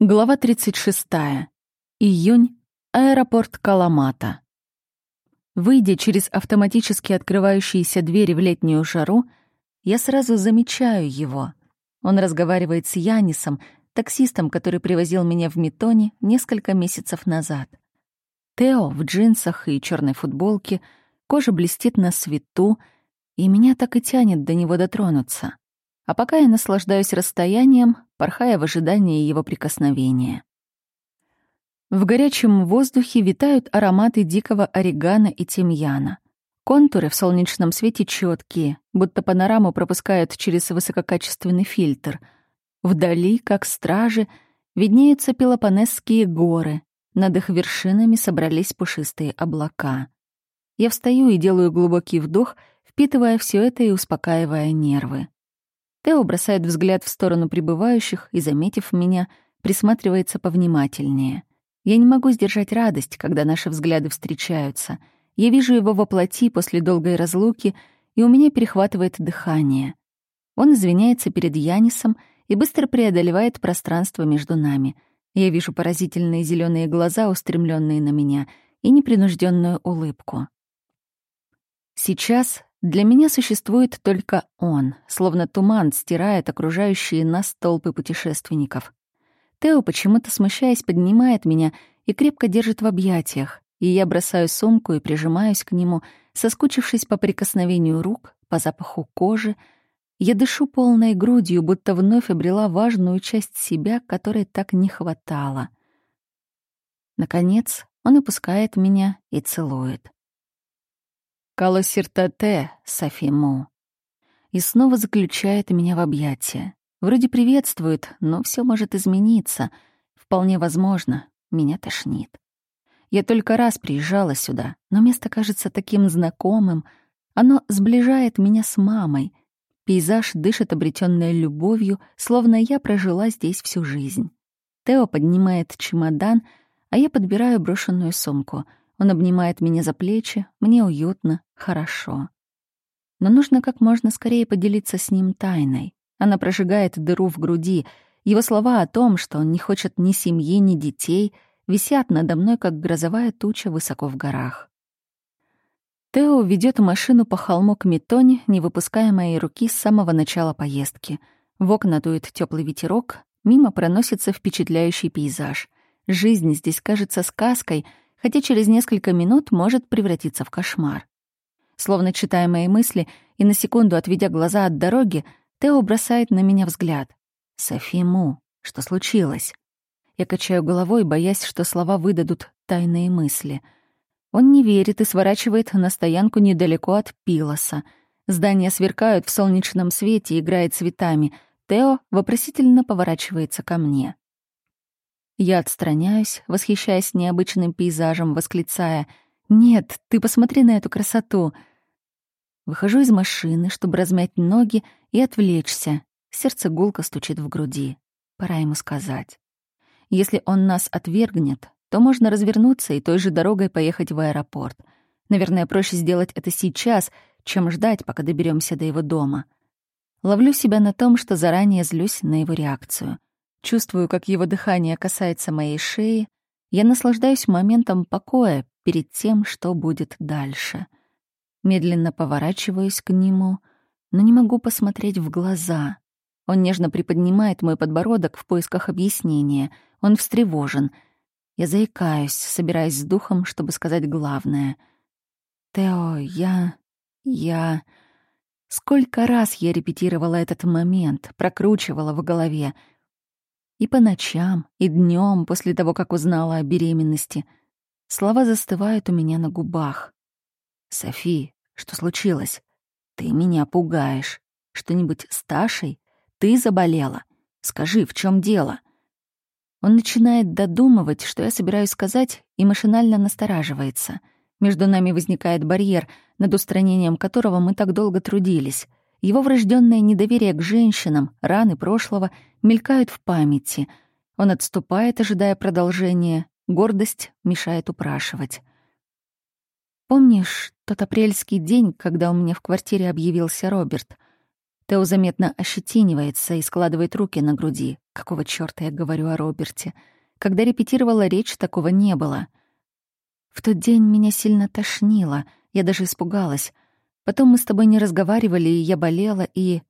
Глава 36. Июнь. Аэропорт Каламата. Выйдя через автоматически открывающиеся двери в летнюю жару, я сразу замечаю его. Он разговаривает с Янисом, таксистом, который привозил меня в Метоне несколько месяцев назад. Тео в джинсах и черной футболке, кожа блестит на свету, и меня так и тянет до него дотронуться. А пока я наслаждаюсь расстоянием, порхая в ожидании его прикосновения. В горячем воздухе витают ароматы дикого орегано и тимьяна. Контуры в солнечном свете четкие, будто панораму пропускают через высококачественный фильтр. Вдали, как стражи, виднеются Пелопонесские горы. Над их вершинами собрались пушистые облака. Я встаю и делаю глубокий вдох, впитывая все это и успокаивая нервы. Тео бросает взгляд в сторону прибывающих и, заметив меня, присматривается повнимательнее. Я не могу сдержать радость, когда наши взгляды встречаются. Я вижу его во плоти после долгой разлуки, и у меня перехватывает дыхание. Он извиняется перед Янисом и быстро преодолевает пространство между нами. Я вижу поразительные зеленые глаза, устремленные на меня, и непринужденную улыбку. Сейчас для меня существует только он, словно туман стирает окружающие нас толпы путешественников. Тео, почему-то смущаясь, поднимает меня и крепко держит в объятиях, и я бросаю сумку и прижимаюсь к нему, соскучившись по прикосновению рук, по запаху кожи. Я дышу полной грудью, будто вновь обрела важную часть себя, которой так не хватало. Наконец, он опускает меня и целует. Калосиртате, Софиму. И снова заключает меня в объятия. Вроде приветствует, но все может измениться. Вполне возможно, меня тошнит. Я только раз приезжала сюда, но место кажется таким знакомым. Оно сближает меня с мамой. Пейзаж дышит обретенной любовью, словно я прожила здесь всю жизнь. Тео поднимает чемодан, а я подбираю брошенную сумку — он обнимает меня за плечи, мне уютно, хорошо. Но нужно как можно скорее поделиться с ним тайной. Она прожигает дыру в груди. Его слова о том, что он не хочет ни семьи, ни детей, висят надо мной, как грозовая туча высоко в горах. Тео ведет машину по холму к Метоне, не выпуская моей руки с самого начала поездки. В окна дует теплый ветерок, мимо проносится впечатляющий пейзаж. Жизнь здесь кажется сказкой — хотя через несколько минут может превратиться в кошмар. Словно читая мои мысли и на секунду отведя глаза от дороги, Тео бросает на меня взгляд. «Софи Му, что случилось?» Я качаю головой, боясь, что слова выдадут тайные мысли. Он не верит и сворачивает на стоянку недалеко от Пилоса. Здания сверкают в солнечном свете, играет цветами. Тео вопросительно поворачивается ко мне. Я отстраняюсь, восхищаясь необычным пейзажем, восклицая «Нет, ты посмотри на эту красоту!» Выхожу из машины, чтобы размять ноги и отвлечься. Сердце гулко стучит в груди. Пора ему сказать. Если он нас отвергнет, то можно развернуться и той же дорогой поехать в аэропорт. Наверное, проще сделать это сейчас, чем ждать, пока доберемся до его дома. Ловлю себя на том, что заранее злюсь на его реакцию. Чувствую, как его дыхание касается моей шеи. Я наслаждаюсь моментом покоя перед тем, что будет дальше. Медленно поворачиваюсь к нему, но не могу посмотреть в глаза. Он нежно приподнимает мой подбородок в поисках объяснения. Он встревожен. Я заикаюсь, собираясь с духом, чтобы сказать главное. «Тео, я... я...» Сколько раз я репетировала этот момент, прокручивала в голове — и по ночам, и днем после того, как узнала о беременности. Слова застывают у меня на губах. «Софи, что случилось? Ты меня пугаешь. Что-нибудь с Ташей? Ты заболела? Скажи, в чем дело?» Он начинает додумывать, что я собираюсь сказать, и машинально настораживается. Между нами возникает барьер, над устранением которого мы так долго трудились. Его врожденное недоверие к женщинам, раны прошлого мелькают в памяти. Он отступает, ожидая продолжения. Гордость мешает упрашивать. «Помнишь тот апрельский день, когда у меня в квартире объявился Роберт? Тео заметно ощетинивается и складывает руки на груди. Какого чёрта я говорю о Роберте? Когда репетировала речь, такого не было. В тот день меня сильно тошнило, я даже испугалась. Потом мы с тобой не разговаривали, и я болела, и...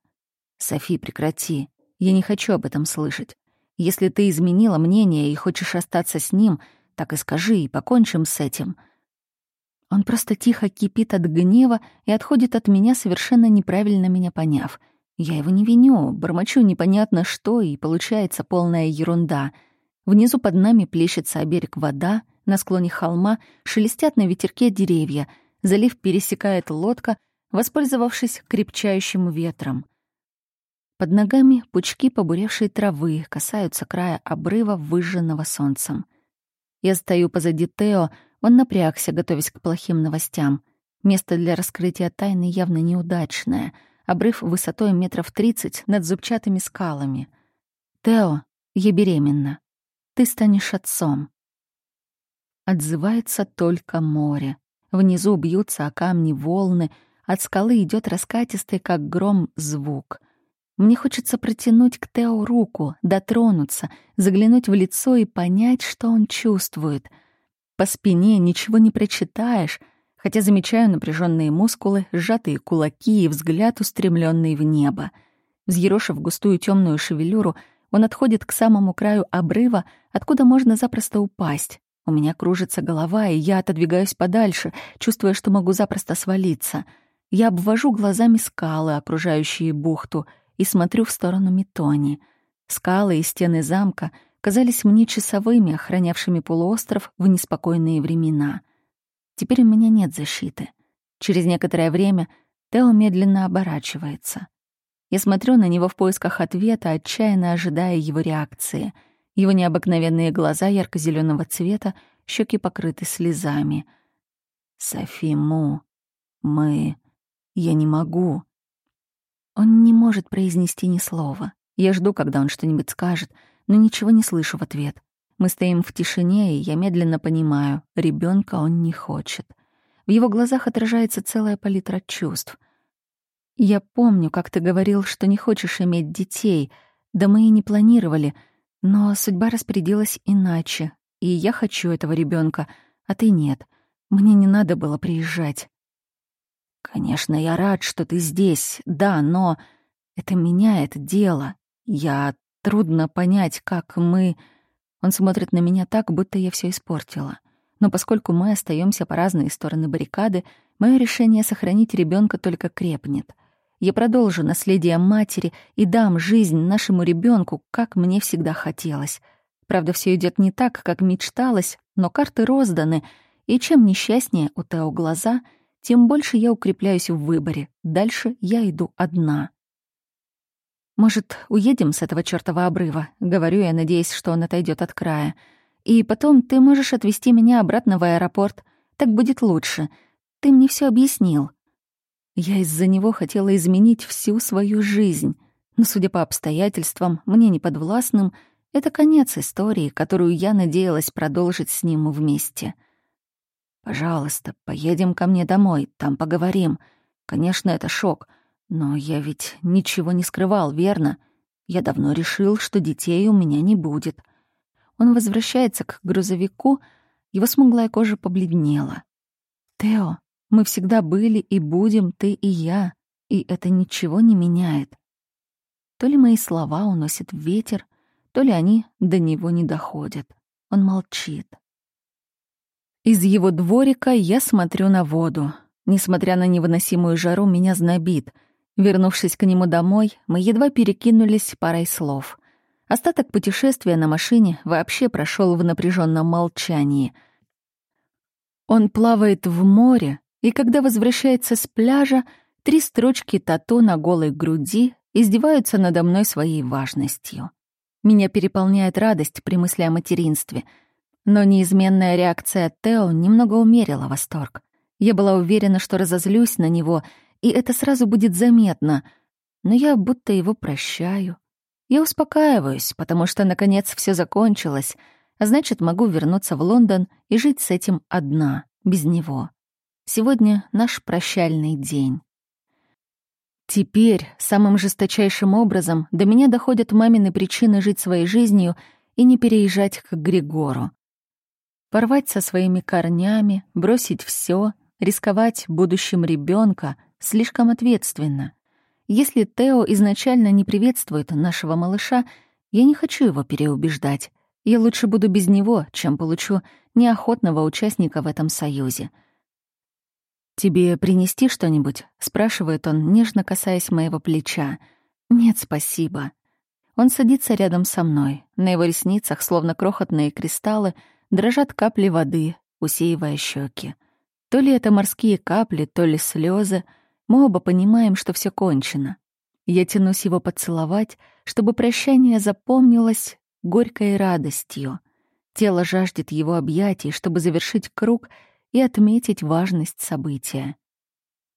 Софи, прекрати. Я не хочу об этом слышать. Если ты изменила мнение и хочешь остаться с ним, так и скажи, и покончим с этим. Он просто тихо кипит от гнева и отходит от меня, совершенно неправильно меня поняв. Я его не виню, бормочу непонятно что, и получается полная ерунда. Внизу под нами плещется о берег вода, на склоне холма шелестят на ветерке деревья, залив пересекает лодка, воспользовавшись крепчающим ветром. Под ногами пучки побуревшей травы касаются края обрыва, выжженного солнцем. Я стою позади Тео, он напрягся, готовясь к плохим новостям. Место для раскрытия тайны явно неудачное. Обрыв высотой метров тридцать над зубчатыми скалами. «Тео, я беременна. Ты станешь отцом». Отзывается только море. Внизу бьются о камни волны, от скалы идет раскатистый, как гром, звук — мне хочется протянуть к Тео руку, дотронуться, заглянуть в лицо и понять, что он чувствует. По спине ничего не прочитаешь, хотя замечаю напряженные мускулы, сжатые кулаки и взгляд, устремленный в небо. Взъерошив густую темную шевелюру, он отходит к самому краю обрыва, откуда можно запросто упасть. У меня кружится голова, и я отодвигаюсь подальше, чувствуя, что могу запросто свалиться. Я обвожу глазами скалы, окружающие бухту — и смотрю в сторону Метони. Скалы и стены замка казались мне часовыми, охранявшими полуостров в неспокойные времена. Теперь у меня нет защиты. Через некоторое время Тео медленно оборачивается. Я смотрю на него в поисках ответа, отчаянно ожидая его реакции. Его необыкновенные глаза ярко зеленого цвета, щеки покрыты слезами. «Софиму, мы... Я не могу...» Он не может произнести ни слова. Я жду, когда он что-нибудь скажет, но ничего не слышу в ответ. Мы стоим в тишине, и я медленно понимаю, ребенка он не хочет. В его глазах отражается целая палитра чувств. Я помню, как ты говорил, что не хочешь иметь детей, да мы и не планировали, но судьба распорядилась иначе, и я хочу этого ребенка, а ты нет. Мне не надо было приезжать. «Конечно, я рад, что ты здесь, да, но это меняет дело. Я... Трудно понять, как мы...» Он смотрит на меня так, будто я все испортила. Но поскольку мы остаемся по разные стороны баррикады, мое решение сохранить ребенка только крепнет. Я продолжу наследие матери и дам жизнь нашему ребенку, как мне всегда хотелось. Правда, все идет не так, как мечталось, но карты розданы, и чем несчастнее у Тео глаза — тем больше я укрепляюсь в выборе. Дальше я иду одна. «Может, уедем с этого чёртова обрыва?» — говорю я, надеясь, что он отойдет от края. «И потом ты можешь отвезти меня обратно в аэропорт. Так будет лучше. Ты мне все объяснил». Я из-за него хотела изменить всю свою жизнь. Но, судя по обстоятельствам, мне неподвластным, это конец истории, которую я надеялась продолжить с ним вместе. Пожалуйста, поедем ко мне домой, там поговорим. Конечно, это шок, но я ведь ничего не скрывал, верно? Я давно решил, что детей у меня не будет. Он возвращается к грузовику, его смуглая кожа побледнела. «Тео, мы всегда были и будем, ты и я, и это ничего не меняет». То ли мои слова уносят ветер, то ли они до него не доходят. Он молчит. Из его дворика я смотрю на воду. Несмотря на невыносимую жару, меня знобит. Вернувшись к нему домой, мы едва перекинулись парой слов. Остаток путешествия на машине вообще прошел в напряженном молчании. Он плавает в море, и когда возвращается с пляжа, три строчки тату на голой груди издеваются надо мной своей важностью. Меня переполняет радость при мысли о материнстве — но неизменная реакция Тео немного умерила восторг. Я была уверена, что разозлюсь на него, и это сразу будет заметно. Но я будто его прощаю. Я успокаиваюсь, потому что, наконец, все закончилось, а значит, могу вернуться в Лондон и жить с этим одна, без него. Сегодня наш прощальный день. Теперь самым жесточайшим образом до меня доходят мамины причины жить своей жизнью и не переезжать к Григору. Порвать со своими корнями, бросить все, рисковать будущим ребенка слишком ответственно. Если Тео изначально не приветствует нашего малыша, я не хочу его переубеждать. Я лучше буду без него, чем получу неохотного участника в этом союзе. «Тебе принести что-нибудь?» — спрашивает он, нежно касаясь моего плеча. «Нет, спасибо». Он садится рядом со мной. На его ресницах, словно крохотные кристаллы, дрожат капли воды, усеивая щеки. То ли это морские капли, то ли слезы. Мы оба понимаем, что все кончено. Я тянусь его поцеловать, чтобы прощание запомнилось горькой радостью. Тело жаждет его объятий, чтобы завершить круг и отметить важность события.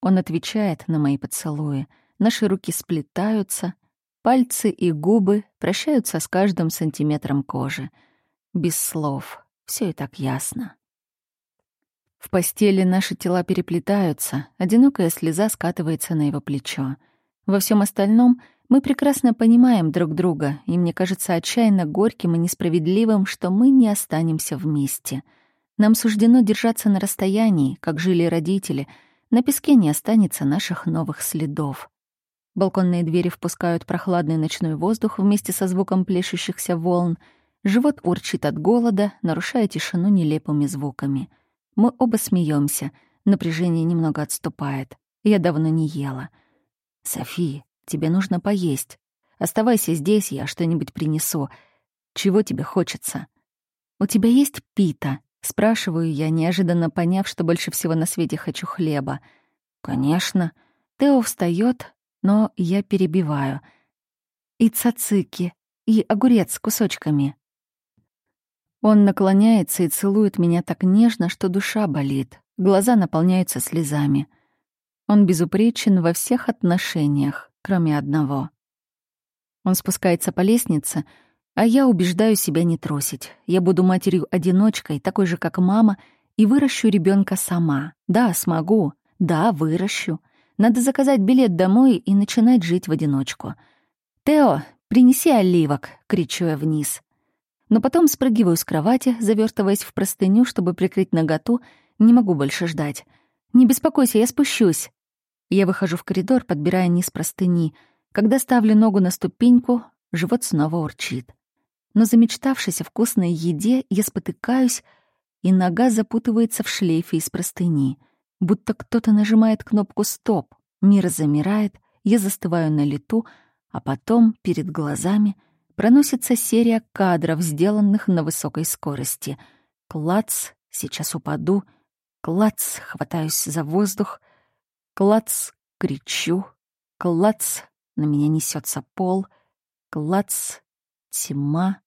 Он отвечает на мои поцелуи. Наши руки сплетаются, пальцы и губы прощаются с каждым сантиметром кожи. Без слов. Все и так ясно. В постели наши тела переплетаются, одинокая слеза скатывается на его плечо. Во всем остальном мы прекрасно понимаем друг друга, и мне кажется отчаянно горьким и несправедливым, что мы не останемся вместе. Нам суждено держаться на расстоянии, как жили родители. На песке не останется наших новых следов. Балконные двери впускают прохладный ночной воздух вместе со звуком плещущихся волн. Живот урчит от голода, нарушая тишину нелепыми звуками — мы оба смеемся. Напряжение немного отступает. Я давно не ела. «Софи, тебе нужно поесть. Оставайся здесь, я что-нибудь принесу. Чего тебе хочется?» «У тебя есть пита?» — спрашиваю я, неожиданно поняв, что больше всего на свете хочу хлеба. «Конечно». Тео встает, но я перебиваю. «И цацики, и огурец с кусочками». Он наклоняется и целует меня так нежно, что душа болит, глаза наполняются слезами. Он безупречен во всех отношениях, кроме одного. Он спускается по лестнице, а я убеждаю себя не трусить. Я буду матерью-одиночкой, такой же, как мама, и выращу ребенка сама. Да, смогу. Да, выращу. Надо заказать билет домой и начинать жить в одиночку. «Тео, принеси оливок!» — кричу я вниз. Но потом спрыгиваю с кровати, завертываясь в простыню, чтобы прикрыть наготу. Не могу больше ждать. «Не беспокойся, я спущусь». Я выхожу в коридор, подбирая низ простыни. Когда ставлю ногу на ступеньку, живот снова урчит. Но замечтавшись о вкусной еде, я спотыкаюсь, и нога запутывается в шлейфе из простыни. Будто кто-то нажимает кнопку «Стоп». Мир замирает, я застываю на лету, а потом перед глазами — проносится серия кадров, сделанных на высокой скорости. Клац, сейчас упаду. Клац, хватаюсь за воздух. Клац, кричу. Клац, на меня несется пол. Клац, тьма,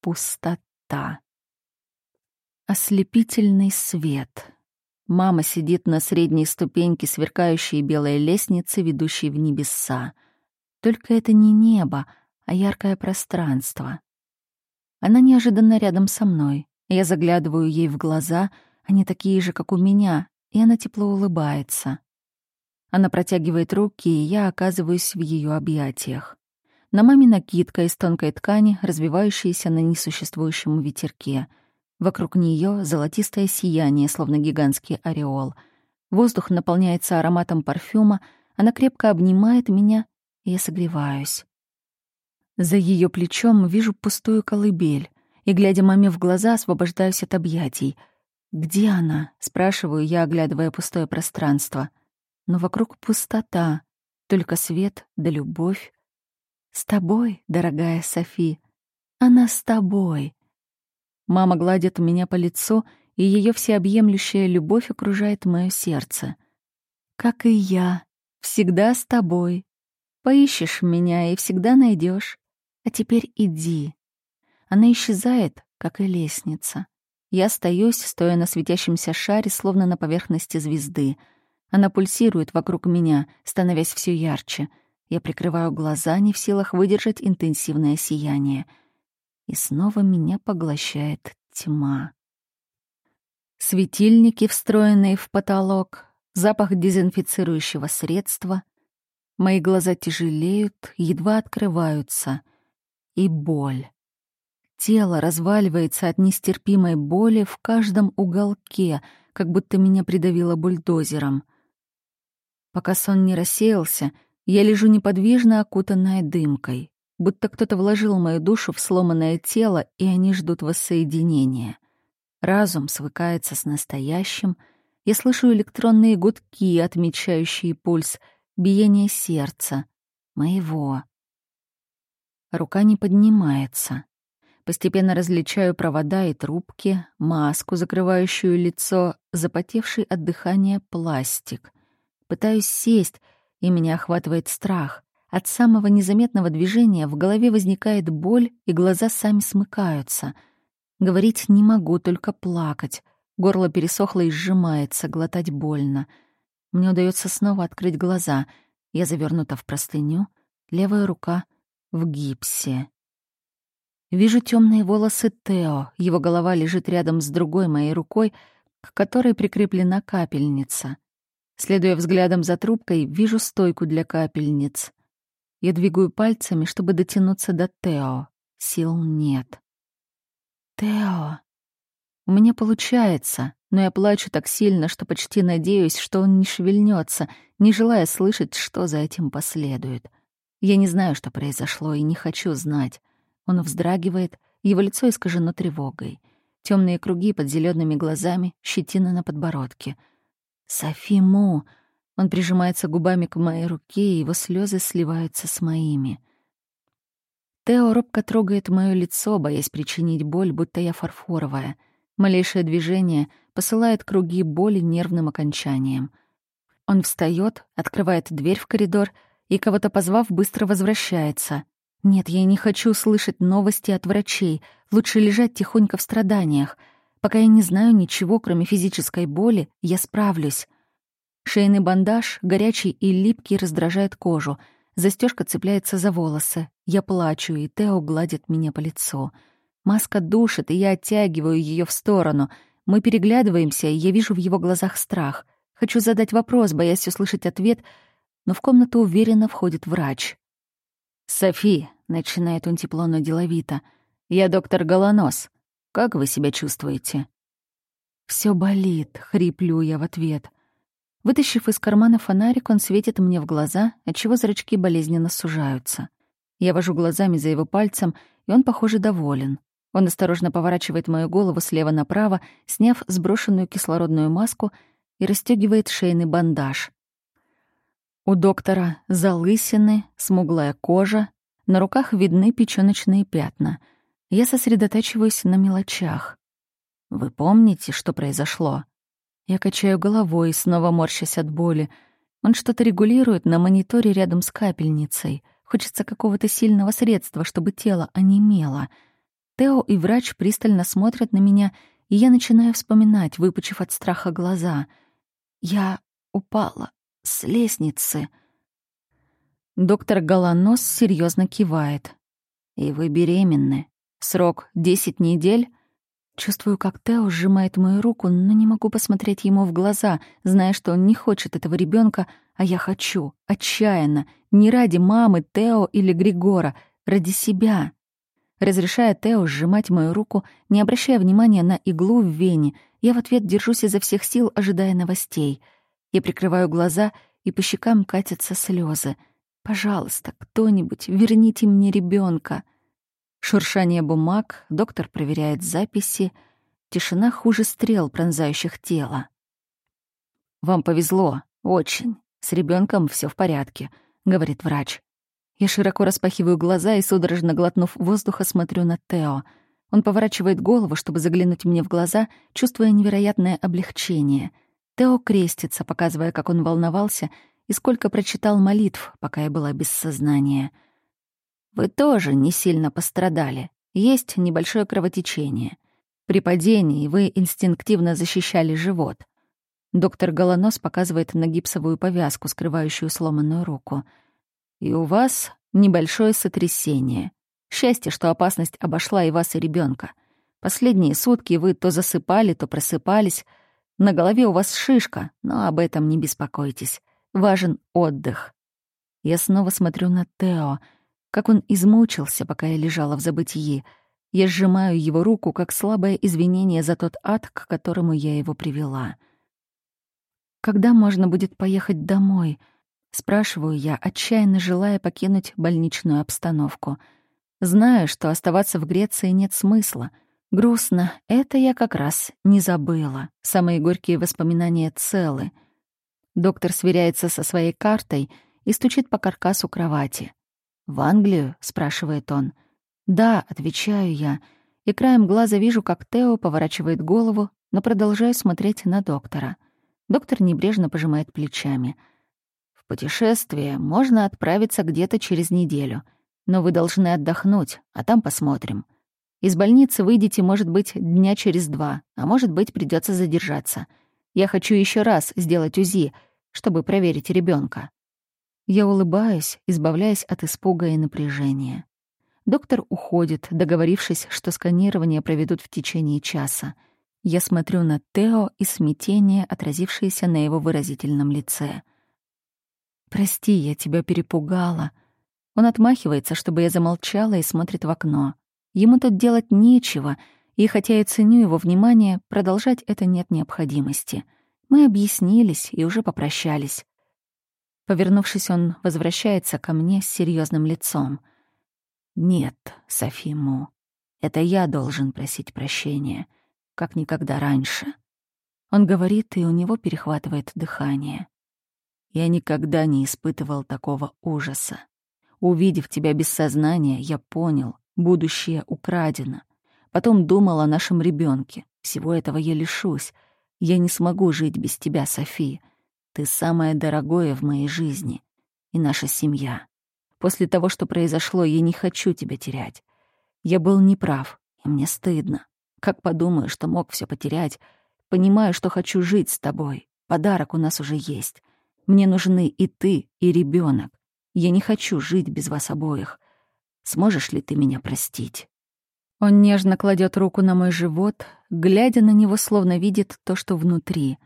пустота. Ослепительный свет. Мама сидит на средней ступеньке сверкающей белой лестницы, ведущей в небеса. Только это не небо, а яркое пространство. Она неожиданно рядом со мной. Я заглядываю ей в глаза, они такие же, как у меня, и она тепло улыбается. Она протягивает руки, и я оказываюсь в ее объятиях. На маме накидка из тонкой ткани, развивающаяся на несуществующем ветерке. Вокруг нее золотистое сияние, словно гигантский ореол. Воздух наполняется ароматом парфюма, она крепко обнимает меня, и я согреваюсь. За ее плечом вижу пустую колыбель и, глядя маме в глаза, освобождаюсь от объятий. «Где она?» — спрашиваю я, оглядывая пустое пространство. Но вокруг пустота, только свет да любовь. «С тобой, дорогая Софи, она с тобой». Мама гладит меня по лицу, и ее всеобъемлющая любовь окружает мое сердце. «Как и я, всегда с тобой. Поищешь меня и всегда найдешь. А теперь иди. Она исчезает, как и лестница. Я остаюсь, стоя на светящемся шаре, словно на поверхности звезды. Она пульсирует вокруг меня, становясь все ярче. Я прикрываю глаза, не в силах выдержать интенсивное сияние. И снова меня поглощает тьма. Светильники, встроенные в потолок, запах дезинфицирующего средства. Мои глаза тяжелеют, едва открываются. И боль. Тело разваливается от нестерпимой боли в каждом уголке, как будто меня придавило бульдозером. Пока сон не рассеялся, я лежу неподвижно, окутанная дымкой, будто кто-то вложил мою душу в сломанное тело, и они ждут воссоединения. Разум свыкается с настоящим. Я слышу электронные гудки, отмечающие пульс — биение сердца, моего. Рука не поднимается. Постепенно различаю провода и трубки, маску, закрывающую лицо, запотевший от дыхания пластик. Пытаюсь сесть, и меня охватывает страх. От самого незаметного движения в голове возникает боль, и глаза сами смыкаются. Говорить не могу, только плакать. Горло пересохло и сжимается, глотать больно — мне удается снова открыть глаза. Я завернута в простыню, левая рука в гипсе. Вижу темные волосы Тео. Его голова лежит рядом с другой моей рукой, к которой прикреплена капельница. Следуя взглядом за трубкой, вижу стойку для капельниц. Я двигаю пальцами, чтобы дотянуться до Тео. Сил нет. «Тео!» У меня получается но я плачу так сильно, что почти надеюсь, что он не шевельнется, не желая слышать, что за этим последует. Я не знаю, что произошло, и не хочу знать. Он вздрагивает, его лицо искажено тревогой. Темные круги под зелеными глазами, щетина на подбородке. «Софи Му!» Он прижимается губами к моей руке, и его слезы сливаются с моими. Тео робко трогает мое лицо, боясь причинить боль, будто я фарфоровая. Малейшее движение посылает круги боли нервным окончанием. Он встает, открывает дверь в коридор и, кого-то позвав, быстро возвращается. Нет, я не хочу слышать новости от врачей. Лучше лежать тихонько в страданиях. Пока я не знаю ничего, кроме физической боли, я справлюсь. Шейный бандаж, горячий и липкий, раздражает кожу. Застежка цепляется за волосы. Я плачу, и Тео гладит меня по лицу. Маска душит, и я оттягиваю ее в сторону — мы переглядываемся, и я вижу в его глазах страх. Хочу задать вопрос, боясь услышать ответ, но в комнату уверенно входит врач. «Софи», — начинает он тепло, но деловито, — «я доктор Голонос. Как вы себя чувствуете?» Все болит», — хриплю я в ответ. Вытащив из кармана фонарик, он светит мне в глаза, отчего зрачки болезненно сужаются. Я вожу глазами за его пальцем, и он, похоже, доволен. Он осторожно поворачивает мою голову слева направо, сняв сброшенную кислородную маску и расстегивает шейный бандаж. У доктора залысины, смуглая кожа, на руках видны печёночные пятна. Я сосредотачиваюсь на мелочах. «Вы помните, что произошло?» Я качаю головой, снова морщась от боли. Он что-то регулирует на мониторе рядом с капельницей. Хочется какого-то сильного средства, чтобы тело онемело — Тео и врач пристально смотрят на меня, и я начинаю вспоминать, выпучив от страха глаза. Я упала с лестницы. Доктор Голонос серьезно кивает. «И вы беременны. Срок десять недель?» Чувствую, как Тео сжимает мою руку, но не могу посмотреть ему в глаза, зная, что он не хочет этого ребенка, а я хочу, отчаянно, не ради мамы, Тео или Григора, ради себя разрешая Тео сжимать мою руку, не обращая внимания на иглу в вене. Я в ответ держусь изо всех сил, ожидая новостей. Я прикрываю глаза, и по щекам катятся слезы. «Пожалуйста, кто-нибудь, верните мне ребенка. Шуршание бумаг, доктор проверяет записи. Тишина хуже стрел, пронзающих тело. «Вам повезло, очень. С ребенком все в порядке», — говорит врач. Я широко распахиваю глаза и, судорожно глотнув воздуха, смотрю на Тео. Он поворачивает голову, чтобы заглянуть мне в глаза, чувствуя невероятное облегчение. Тео крестится, показывая, как он волновался и сколько прочитал молитв, пока я была без сознания. «Вы тоже не сильно пострадали. Есть небольшое кровотечение. При падении вы инстинктивно защищали живот». Доктор Голонос показывает на гипсовую повязку, скрывающую сломанную руку — и у вас небольшое сотрясение. Счастье, что опасность обошла и вас, и ребенка. Последние сутки вы то засыпали, то просыпались. На голове у вас шишка, но об этом не беспокойтесь. Важен отдых. Я снова смотрю на Тео, как он измучился, пока я лежала в забытии. Я сжимаю его руку, как слабое извинение за тот ад, к которому я его привела. «Когда можно будет поехать домой?» — спрашиваю я, отчаянно желая покинуть больничную обстановку. Знаю, что оставаться в Греции нет смысла. Грустно, это я как раз не забыла. Самые горькие воспоминания целы. Доктор сверяется со своей картой и стучит по каркасу кровати. «В Англию?» — спрашивает он. «Да», — отвечаю я, и краем глаза вижу, как Тео поворачивает голову, но продолжаю смотреть на доктора. Доктор небрежно пожимает плечами — путешествие можно отправиться где-то через неделю, но вы должны отдохнуть, а там посмотрим. Из больницы выйдете, может быть, дня через два, а может быть, придется задержаться. Я хочу еще раз сделать УЗИ, чтобы проверить ребенка. Я улыбаюсь, избавляясь от испуга и напряжения. Доктор уходит, договорившись, что сканирование проведут в течение часа. Я смотрю на Тео и смятение, отразившееся на его выразительном лице — «Прости, я тебя перепугала». Он отмахивается, чтобы я замолчала, и смотрит в окно. Ему тут делать нечего, и хотя я ценю его внимание, продолжать это нет необходимости. Мы объяснились и уже попрощались. Повернувшись, он возвращается ко мне с серьезным лицом. «Нет, Софиму, это я должен просить прощения, как никогда раньше». Он говорит, и у него перехватывает дыхание. Я никогда не испытывал такого ужаса. Увидев тебя без сознания, я понял, будущее украдено. Потом думал о нашем ребенке. Всего этого я лишусь. Я не смогу жить без тебя, София. Ты самое дорогое в моей жизни. И наша семья. После того, что произошло, я не хочу тебя терять. Я был неправ, и мне стыдно. Как подумаю, что мог все потерять, понимаю, что хочу жить с тобой. Подарок у нас уже есть. Мне нужны и ты, и ребенок. Я не хочу жить без вас обоих. Сможешь ли ты меня простить?» Он нежно кладет руку на мой живот, глядя на него, словно видит то, что внутри.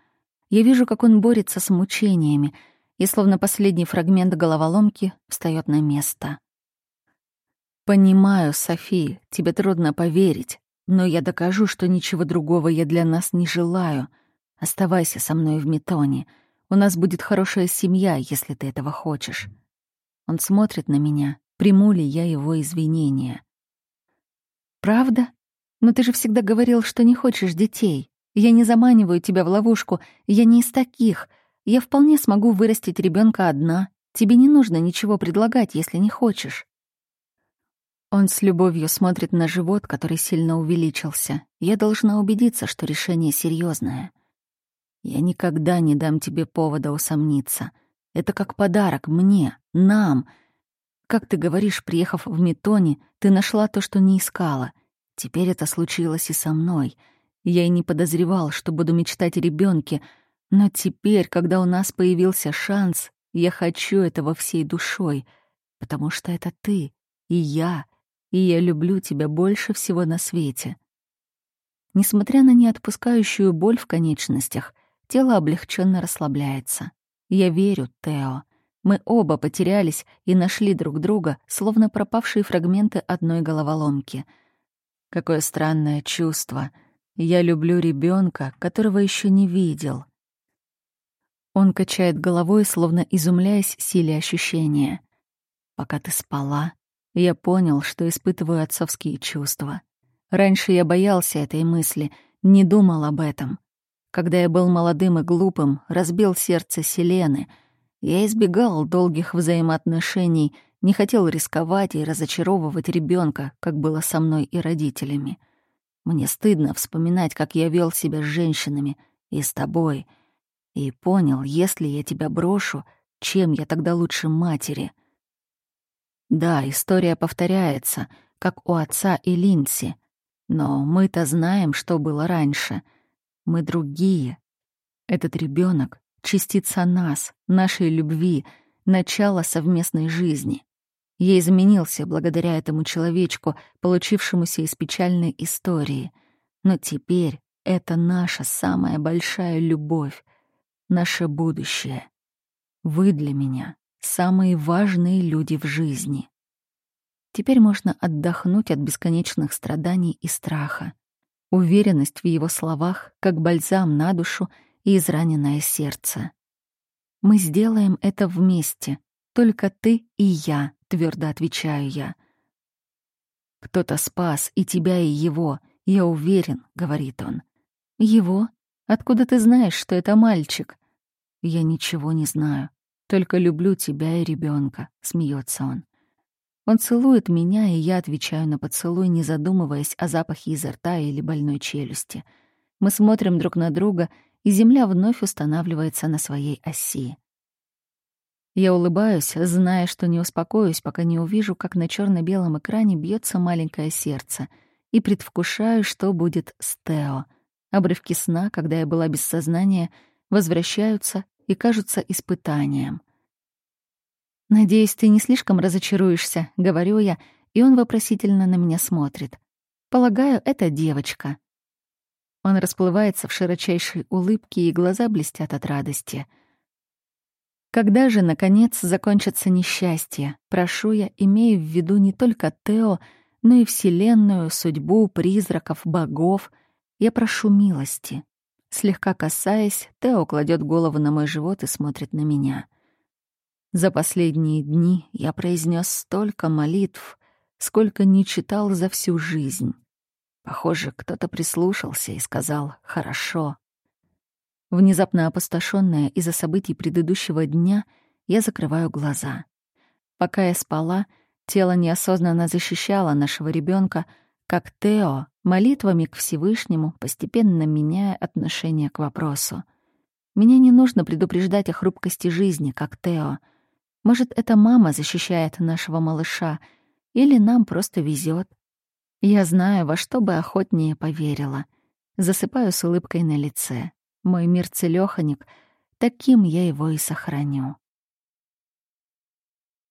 Я вижу, как он борется с мучениями, и словно последний фрагмент головоломки встает на место. «Понимаю, Софи, тебе трудно поверить, но я докажу, что ничего другого я для нас не желаю. Оставайся со мной в Метоне. У нас будет хорошая семья, если ты этого хочешь. Он смотрит на меня, приму ли я его извинения. Правда? Но ты же всегда говорил, что не хочешь детей. Я не заманиваю тебя в ловушку, я не из таких. Я вполне смогу вырастить ребенка одна. Тебе не нужно ничего предлагать, если не хочешь. Он с любовью смотрит на живот, который сильно увеличился. Я должна убедиться, что решение серьезное. Я никогда не дам тебе повода усомниться. Это как подарок мне, нам. Как ты говоришь, приехав в Метоне, ты нашла то, что не искала. Теперь это случилось и со мной. Я и не подозревал, что буду мечтать о ребенке, но теперь, когда у нас появился шанс, я хочу этого всей душой, потому что это ты и я, и я люблю тебя больше всего на свете. Несмотря на неотпускающую боль в конечностях, Тело облегченно расслабляется. Я верю, Тео. Мы оба потерялись и нашли друг друга, словно пропавшие фрагменты одной головоломки. Какое странное чувство. Я люблю ребенка, которого еще не видел. Он качает головой, словно изумляясь силе ощущения. Пока ты спала, я понял, что испытываю отцовские чувства. Раньше я боялся этой мысли, не думал об этом. Когда я был молодым и глупым, разбил сердце Селены. Я избегал долгих взаимоотношений, не хотел рисковать и разочаровывать ребенка, как было со мной и родителями. Мне стыдно вспоминать, как я вел себя с женщинами и с тобой. И понял, если я тебя брошу, чем я тогда лучше матери? Да, история повторяется, как у отца и Линси. Но мы-то знаем, что было раньше — мы другие. Этот ребенок — частица нас, нашей любви, начало совместной жизни. Я изменился благодаря этому человечку, получившемуся из печальной истории. Но теперь это наша самая большая любовь, наше будущее. Вы для меня самые важные люди в жизни. Теперь можно отдохнуть от бесконечных страданий и страха. Уверенность в его словах, как бальзам на душу и израненное сердце. Мы сделаем это вместе, только ты и я, твердо отвечаю я. Кто-то спас и тебя, и его, я уверен, говорит он. Его? Откуда ты знаешь, что это мальчик? Я ничего не знаю, только люблю тебя и ребенка, смеется он. Он целует меня, и я отвечаю на поцелуй, не задумываясь о запахе изо рта или больной челюсти. Мы смотрим друг на друга, и земля вновь устанавливается на своей оси. Я улыбаюсь, зная, что не успокоюсь, пока не увижу, как на черно белом экране бьется маленькое сердце, и предвкушаю, что будет с Тео. Обрывки сна, когда я была без сознания, возвращаются и кажутся испытанием — «Надеюсь, ты не слишком разочаруешься», — говорю я, и он вопросительно на меня смотрит. «Полагаю, это девочка». Он расплывается в широчайшей улыбке, и глаза блестят от радости. Когда же, наконец, закончится несчастье, прошу я, имея в виду не только Тео, но и Вселенную, судьбу, призраков, богов. Я прошу милости. Слегка касаясь, Тео кладет голову на мой живот и смотрит на меня. За последние дни я произнес столько молитв, сколько не читал за всю жизнь. Похоже, кто-то прислушался и сказал «хорошо». Внезапно опустошенная из-за событий предыдущего дня, я закрываю глаза. Пока я спала, тело неосознанно защищало нашего ребенка, как Тео, молитвами к Всевышнему, постепенно меняя отношение к вопросу. Меня не нужно предупреждать о хрупкости жизни, как Тео — может, это мама защищает нашего малыша, или нам просто везет. Я знаю, во что бы охотнее поверила. Засыпаю с улыбкой на лице. Мой мир целёханик, таким я его и сохраню.